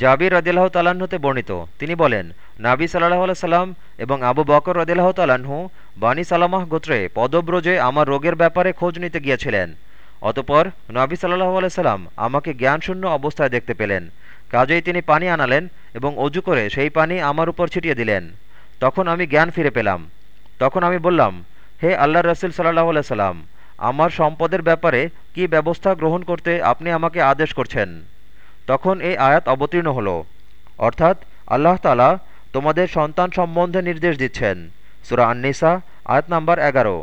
জাবির রদিল্লাহ তালাহতে বর্ণিত। তিনি বলেন, নাবি সাল্লাহ সাল্লাম এবং আবু বকর রদিল্লাহ তালাহু বানী সালামাহ গোত্রে পদব্রজে আমার রোগের ব্যাপারে খোঁজ নিতে গিয়েছিলেন। অতপর নাবি সাল্লাহ সাল্লাম আমাকে জ্ঞানশূন্য অবস্থায় দেখতে পেলেন। কাজেই তিনি পানি আনালেন এবং অজু করে সেই পানি আমার উপর ছিটিয়ে দিলেন। তখন আমি জ্ঞান ফিরে পেলাম। তখন আমি বললাম, হে আল্লাহ রসুল সাল্লাহ সাল্লাম, আমার সম্পদের ব্যাপারে কি ব্যবস্থা গ্রহণ করতে আপনি আমাকে আদেশ করছেন? তখন এই আয়াত অবতীর্ণ হল। অর্থাৎ আল্লাহ তালা তোমাদের সন্তান সম্বন্ধে নির্দেশ দিচ্ছেন। সুরা আননিসা, আয়াত নাম্বার এগারো।